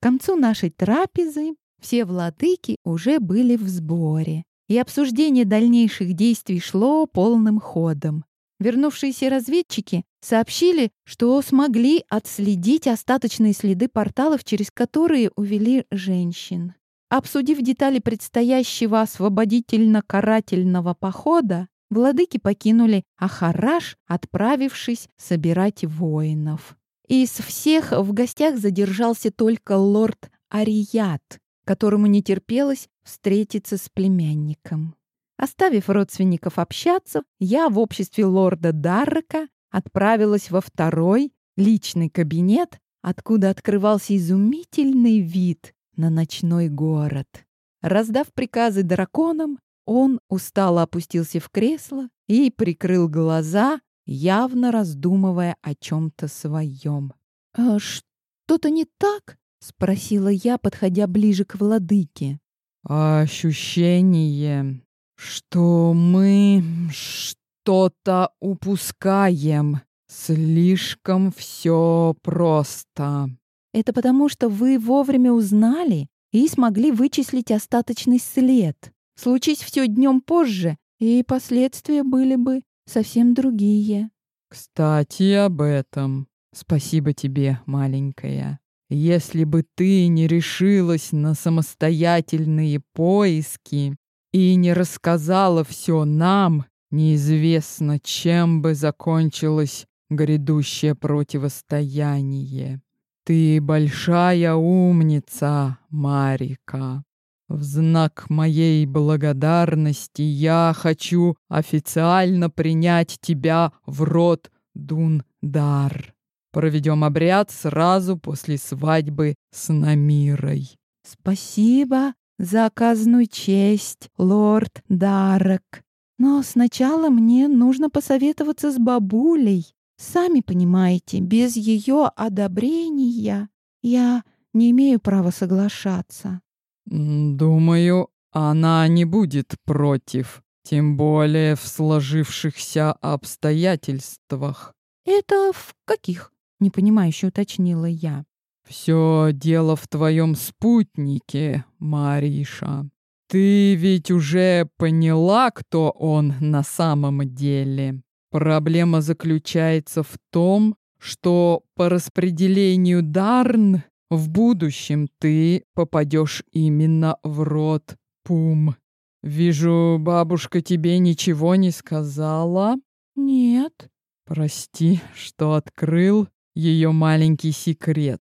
К концу нашей трапезы все владыки уже были в сборе, и обсуждение дальнейших действий шло полным ходом. Вернувшиеся разведчики сообщили, что смогли отследить остаточные следы порталов, через которые увели женщин. Обсудив детали предстоящего освободительно-карательного похода, владыки покинули Ахараш, отправившись собирать воинов. Из всех в гостях задержался только лорд Арият, которому не терпелось встретиться с племянником. Оставив родственников общаться, я в обществе лорда Даррека отправилась во второй, личный кабинет, откуда открывался изумительный вид на ночной город. Раздав приказы драконам, он устало опустился в кресло и прикрыл глаза, явно раздумывая о чем-то своем. «А что-то не так?» — спросила я, подходя ближе к владыке. «Ощущение, что мы что-то упускаем. Слишком все просто». «Это потому, что вы вовремя узнали и смогли вычислить остаточный след. Случись все днем позже, и последствия были бы совсем другие». «Кстати, об этом. Спасибо тебе, маленькая. Если бы ты не решилась на самостоятельные поиски и не рассказала все нам, неизвестно, чем бы закончилось грядущее противостояние. Ты большая умница, Марика. В знак моей благодарности я хочу официально принять тебя в род Дундар. Проведем обряд сразу после свадьбы с Намирой. Спасибо за оказанную честь, лорд Дарек. Но сначала мне нужно посоветоваться с бабулей. Сами понимаете, без ее одобрения я не имею права соглашаться. Думаю, она не будет против, тем более в сложившихся обстоятельствах. Это в каких? непонимающе уточнила я. Все дело в твоем спутнике, Мариша. Ты ведь уже поняла, кто он на самом деле. Проблема заключается в том, что по распределению Дарн в будущем ты попадешь именно в род Пум. Вижу, бабушка тебе ничего не сказала. Нет. Прости, что открыл ее маленький секрет.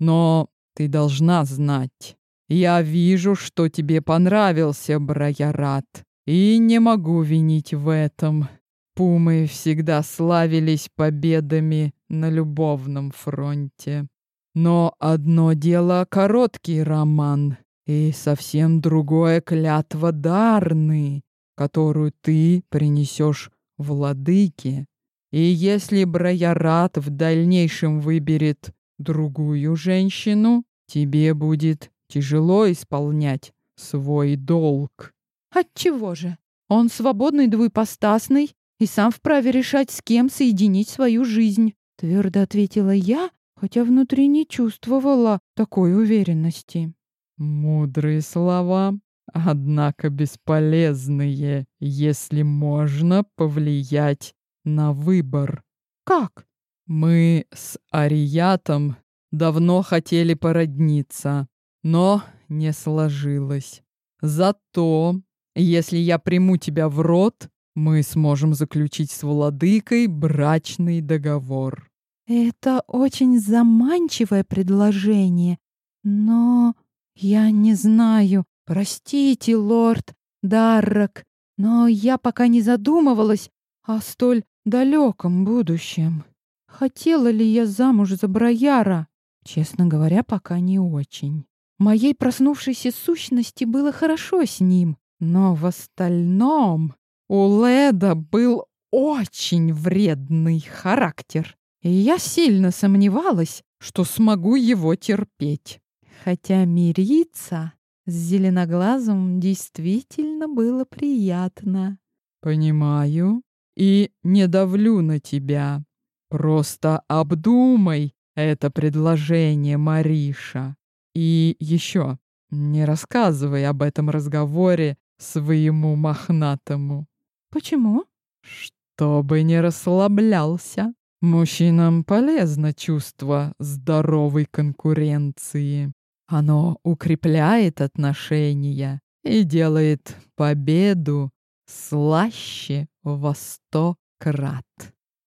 Но ты должна знать. Я вижу, что тебе понравился Браярат, и не могу винить в этом. Пумы всегда славились победами на любовном фронте. Но одно дело короткий роман, и совсем другое клятва Дарны, которую ты принесешь владыке. И если Браярат в дальнейшем выберет другую женщину, тебе будет тяжело исполнять свой долг. Отчего же? Он свободный двуепостасный и сам вправе решать, с кем соединить свою жизнь, твердо ответила я, хотя внутри не чувствовала такой уверенности. Мудрые слова, однако бесполезные, если можно повлиять на выбор. Как? Мы с Ариятом давно хотели породниться, но не сложилось. Зато, если я приму тебя в рот, мы сможем заключить с владыкой брачный договор. Это очень заманчивое предложение, но я не знаю. Простите, лорд Даррак, но я пока не задумывалась о столь далеком будущем. Хотела ли я замуж за Брояра? Честно говоря, пока не очень. Моей проснувшейся сущности было хорошо с ним, но в остальном у Леда был очень вредный характер, и я сильно сомневалась, что смогу его терпеть. Хотя мириться с зеленоглазым действительно было приятно. «Понимаю и не давлю на тебя. Просто обдумай это предложение, Мариша. И еще, не рассказывай об этом разговоре своему мохнатому. Почему? Чтобы не расслаблялся. Мужчинам полезно чувство здоровой конкуренции. Оно укрепляет отношения и делает победу слаще во сто крат.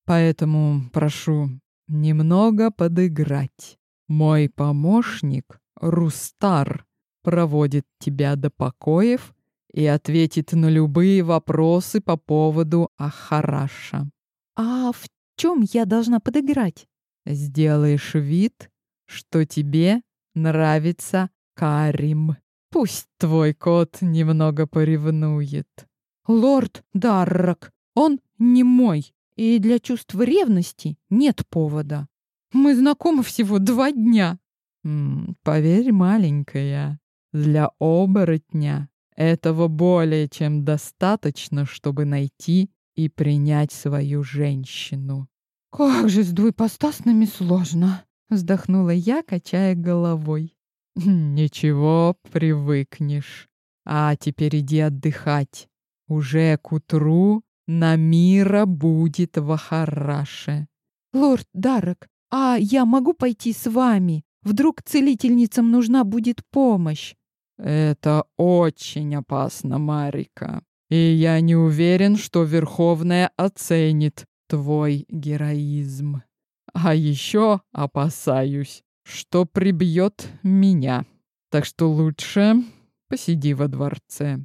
Поэтому прошу немного подыграть. Мой помощник Рустар проводит тебя до покоев и ответит на любые вопросы по поводу Ахараша. А в чем я должна подыграть? Сделаешь вид, что тебе нравится Карим. Пусть твой кот немного поревнует. Лорд Даррак, он не мой, и для чувства ревности нет повода. Мы знакомы всего два дня. М -м, поверь, маленькая, для оборотня этого более чем достаточно, чтобы найти и принять свою женщину. «Как же с двуепостасными сложно!» — вздохнула я, качая головой. «Ничего, привыкнешь. А теперь иди отдыхать. Уже к утру на мира будет в Ахараше». «Лорд Дарек, а я могу пойти с вами? Вдруг целительницам нужна будет помощь?» «Это очень опасно, Марика. И я не уверен, что Верховная оценит твой героизм. А еще опасаюсь, что прибьет меня. Так что лучше посиди во дворце.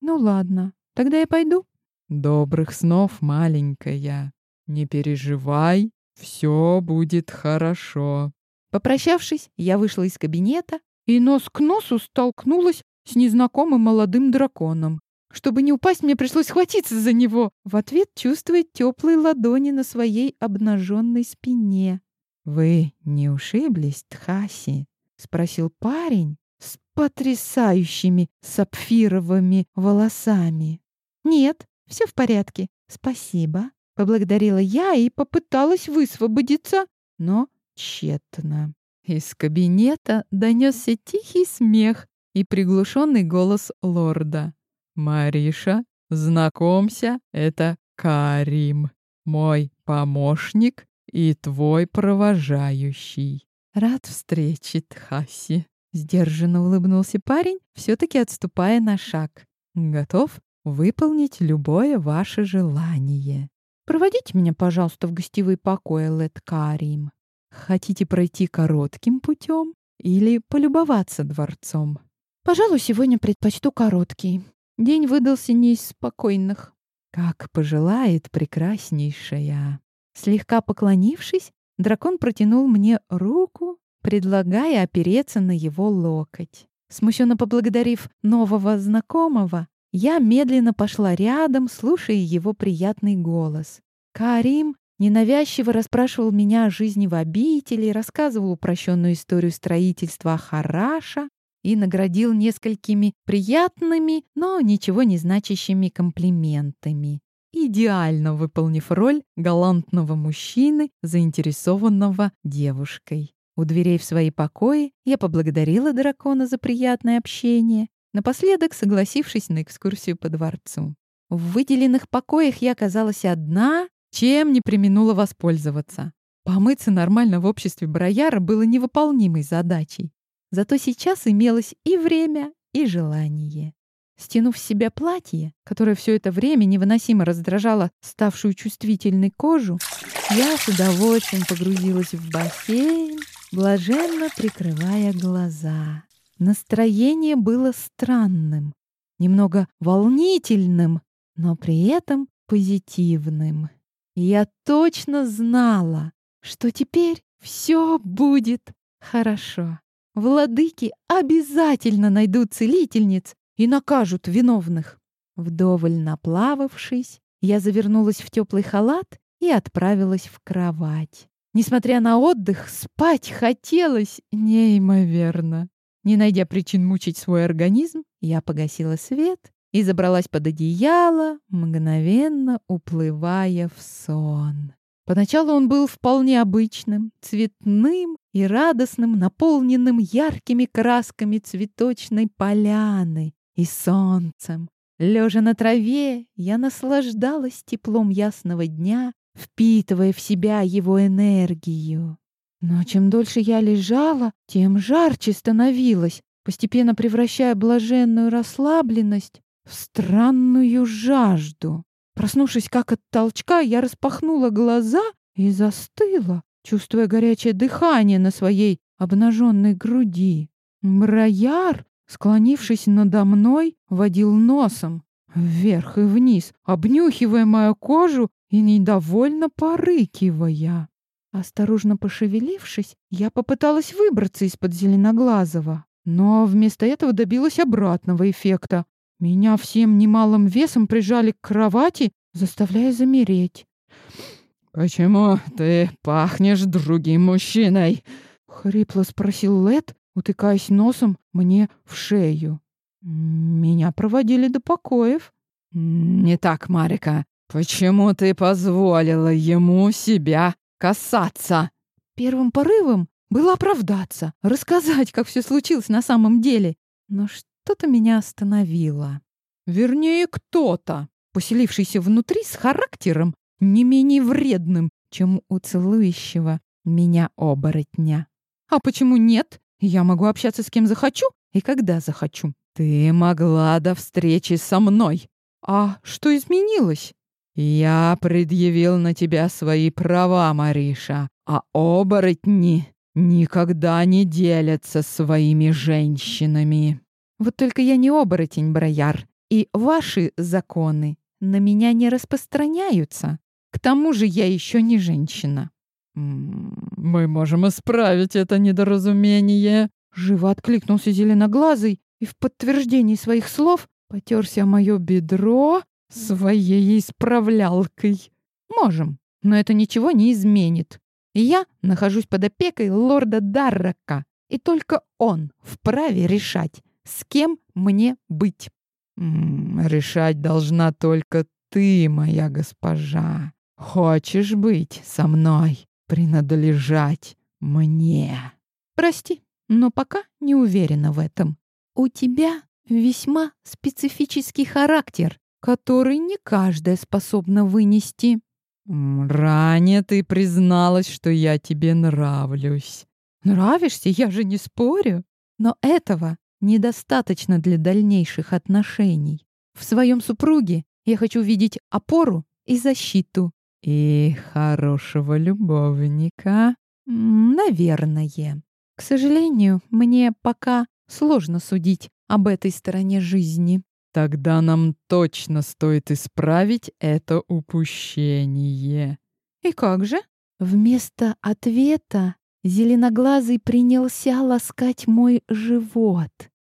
Ну ладно, тогда я пойду. Добрых снов, маленькая. Не переживай, все будет хорошо. Попрощавшись, я вышла из кабинета и нос к носу столкнулась с незнакомым молодым драконом. Чтобы не упасть, мне пришлось схватиться за него. В ответ чувствует теплые ладони на своей обнаженной спине. «Вы не ушиблись, Тхаси?» — спросил парень с потрясающими сапфировыми волосами. «Нет, все в порядке. Спасибо», — поблагодарила я и попыталась высвободиться, но тщетно. Из кабинета донесся тихий смех и приглушенный голос лорда. «Мариша, знакомься, это Карим, мой помощник и твой провожающий». «Рад встрече, Тхаси», — сдержанно улыбнулся парень, все-таки отступая на шаг. «Готов выполнить любое ваше желание. Проводите меня, пожалуйста, в гостевые покои, Лет Карим. Хотите пройти коротким путем или полюбоваться дворцом?» «Пожалуй, сегодня предпочту короткий. День выдался не из спокойных. Как пожелает прекраснейшая. Слегка поклонившись, дракон протянул мне руку, предлагая опереться на его локоть. Смущенно поблагодарив нового знакомого, я медленно пошла рядом, слушая его приятный голос. Карим ненавязчиво расспрашивал меня о жизни в обители, рассказывал упрощенную историю строительства Хараша, и наградил несколькими приятными, но ничего не значащими комплиментами, идеально выполнив роль галантного мужчины, заинтересованного девушкой. У дверей в свои покои я поблагодарила дракона за приятное общение, напоследок согласившись на экскурсию по дворцу. В выделенных покоях я оказалась одна, чем не применула воспользоваться. Помыться нормально в обществе Брояра было невыполнимой задачей. Зато сейчас имелось и время, и желание. Стянув с себя платье, которое все это время невыносимо раздражало ставшую чувствительной кожу, я с удовольствием погрузилась в бассейн, блаженно прикрывая глаза. Настроение было странным, немного волнительным, но при этом позитивным. И я точно знала, что теперь все будет хорошо. Владыки обязательно найдут целительниц и накажут виновных. Вдоволь наплававшись, я завернулась в теплый халат и отправилась в кровать. Несмотря на отдых, спать хотелось неимоверно. Не найдя причин мучить свой организм, я погасила свет и забралась под одеяло, мгновенно уплывая в сон. Поначалу он был вполне обычным, цветным и радостным, наполненным яркими красками цветочной поляны и солнцем. Лежа на траве, я наслаждалась теплом ясного дня, впитывая в себя его энергию. Но чем дольше я лежала, тем жарче становилось, постепенно превращая блаженную расслабленность в странную жажду. Проснувшись как от толчка, я распахнула глаза и застыла, чувствуя горячее дыхание на своей обнаженной груди. Брояр, склонившись надо мной, водил носом вверх и вниз, обнюхивая мою кожу и недовольно порыкивая. Осторожно пошевелившись, я попыталась выбраться из-под зеленоглазого, но вместо этого добилась обратного эффекта. Меня всем немалым весом прижали к кровати, заставляя замереть. «Почему ты пахнешь другим мужчиной?» — хрипло спросил Лед, утыкаясь носом мне в шею. Меня проводили до покоев. «Не так, Марика. Почему ты позволила ему себя касаться?» Первым порывом было оправдаться, рассказать, как все случилось на самом деле. Но что-то меня остановило. Вернее, кто-то, поселившийся внутри с характером, не менее вредным, чем у целующего меня оборотня. А почему нет? Я могу общаться с кем захочу и когда захочу. Ты могла до встречи со мной. А что изменилось? Я предъявил на тебя свои права, Мариша, а оборотни никогда не делятся своими женщинами. Вот только я не оборотень, Брояр, и ваши законы на меня не распространяются. К тому же я еще не женщина. «Мы можем исправить это недоразумение», — живо откликнулся зеленоглазый и в подтверждении своих слов потерся мое бедро своей исправлялкой. «Можем, но это ничего не изменит. Я нахожусь под опекой лорда Даррака, и только он вправе решать, с кем мне быть». «Решать должна только ты, моя госпожа», Хочешь быть со мной, принадлежать мне? Прости, но пока не уверена в этом. У тебя весьма специфический характер, который не каждая способна вынести. Ранее ты призналась, что я тебе нравлюсь. Нравишься, я же не спорю. Но этого недостаточно для дальнейших отношений. В своем супруге я хочу видеть опору и защиту, и хорошего любовника? Наверное. К сожалению, мне пока сложно судить об этой стороне жизни. Тогда нам точно стоит исправить это упущение. И как же? Вместо ответа зеленоглазый принялся ласкать мой живот,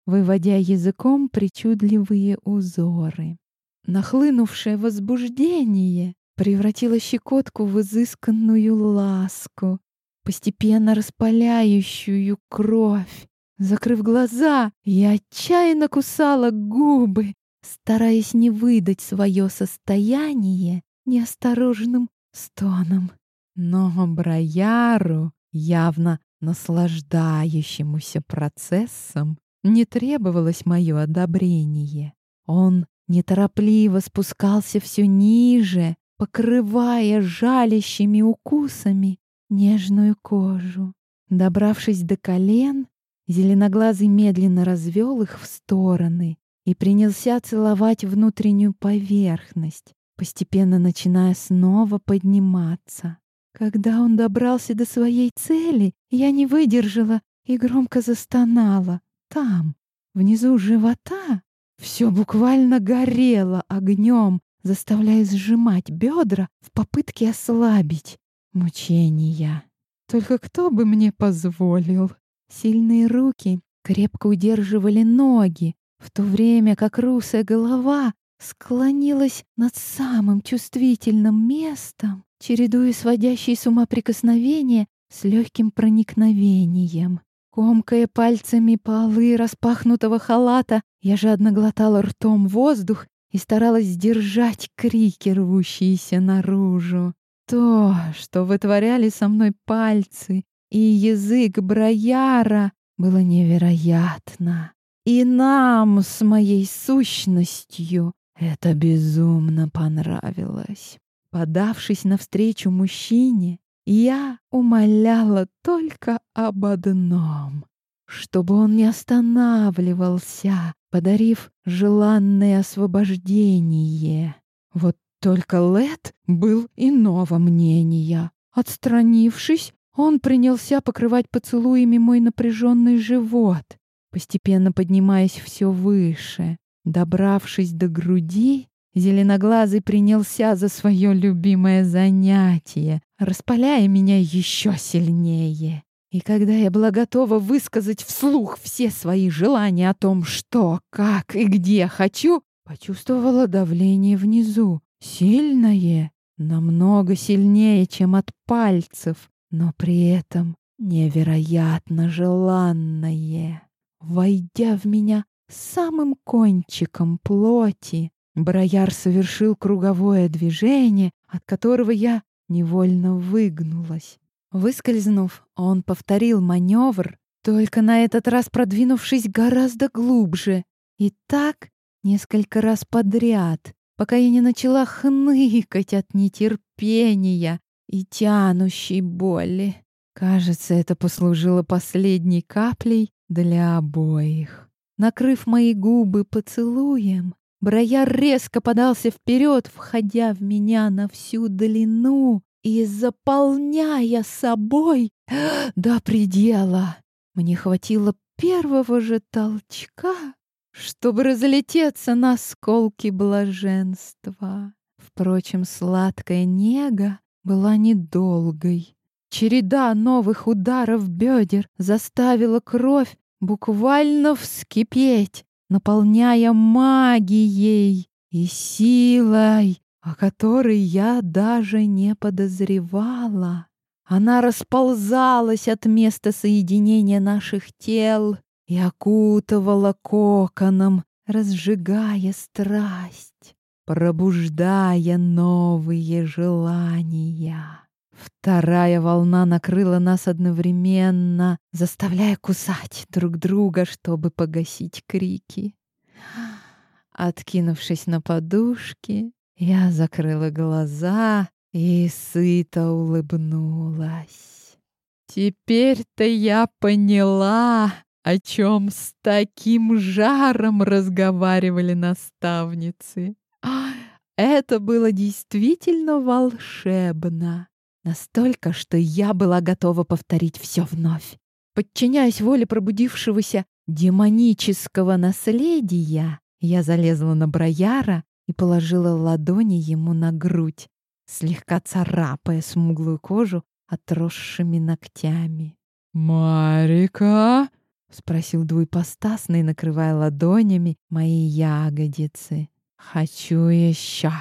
выводя языком причудливые узоры. Нахлынувшее возбуждение превратила щекотку в изысканную ласку, постепенно распаляющую кровь. Закрыв глаза, я отчаянно кусала губы, стараясь не выдать свое состояние неосторожным стоном. Но Брояру, явно наслаждающемуся процессом, не требовалось мое одобрение. Он неторопливо спускался все ниже, покрывая жалящими укусами нежную кожу. Добравшись до колен, зеленоглазый медленно развел их в стороны и принялся целовать внутреннюю поверхность, постепенно начиная снова подниматься. Когда он добрался до своей цели, я не выдержала и громко застонала. Там, внизу живота, все буквально горело огнем, заставляя сжимать бедра в попытке ослабить мучения. Только кто бы мне позволил? Сильные руки крепко удерживали ноги, в то время как русая голова склонилась над самым чувствительным местом, чередуя сводящие с ума прикосновения с легким проникновением. Комкая пальцами полы распахнутого халата, я жадно глотала ртом воздух и старалась сдержать крики, рвущиеся наружу. То, что вытворяли со мной пальцы и язык Брояра было невероятно. И нам с моей сущностью это безумно понравилось. Подавшись навстречу мужчине, я умоляла только об одном — чтобы он не останавливался, подарив желанное освобождение. Вот только Лед был иного мнения. Отстранившись, он принялся покрывать поцелуями мой напряженный живот, постепенно поднимаясь все выше. Добравшись до груди, зеленоглазый принялся за свое любимое занятие, распаляя меня еще сильнее. И когда я была готова высказать вслух все свои желания о том, что, как и где хочу, почувствовала давление внизу, сильное, намного сильнее, чем от пальцев, но при этом невероятно желанное. Войдя в меня самым кончиком плоти, Брояр совершил круговое движение, от которого я невольно выгнулась. Выскользнув, он повторил маневр, только на этот раз продвинувшись гораздо глубже. И так несколько раз подряд, пока я не начала хныкать от нетерпения и тянущей боли. Кажется, это послужило последней каплей для обоих. Накрыв мои губы поцелуем, Брояр резко подался вперед, входя в меня на всю длину и заполняя собой до предела. Мне хватило первого же толчка, чтобы разлететься на осколки блаженства. Впрочем, сладкая нега была недолгой. Череда новых ударов бедер заставила кровь буквально вскипеть, наполняя магией и силой, о которой я даже не подозревала. Она расползалась от места соединения наших тел и окутывала коконом, разжигая страсть, пробуждая новые желания. Вторая волна накрыла нас одновременно, заставляя кусать друг друга, чтобы погасить крики. Откинувшись на подушки, я закрыла глаза и сыто улыбнулась. Теперь-то я поняла, о чем с таким жаром разговаривали наставницы. Это было действительно волшебно. Настолько, что я была готова повторить все вновь. Подчиняясь воле пробудившегося демонического наследия, я залезла на Брояра и положила ладони ему на грудь, слегка царапая смуглую кожу отросшими ногтями. «Марика?» — спросил двуепостасный, накрывая ладонями мои ягодицы. «Хочу еще!»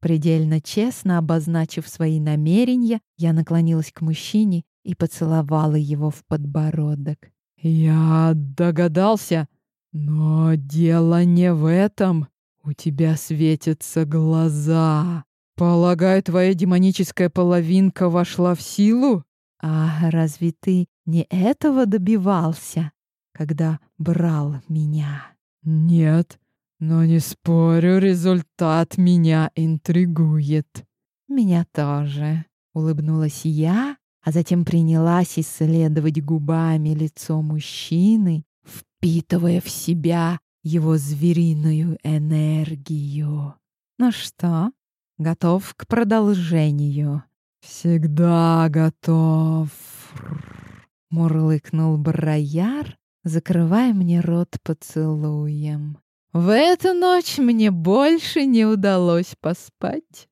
Предельно честно обозначив свои намерения, я наклонилась к мужчине и поцеловала его в подбородок. «Я догадался, но дело не в этом. У тебя светятся глаза. Полагаю, твоя демоническая половинка вошла в силу?» «А разве ты не этого добивался, когда брал меня?» «Нет, но не спорю, результат меня интригует. Меня тоже, улыбнулась я, а затем принялась исследовать губами лицо мужчины, впитывая в себя его звериную энергию. Ну что, готов к продолжению? Всегда готов. Мурлыкнул Брояр, закрывая мне рот поцелуем. В эту ночь мне больше не удалось поспать.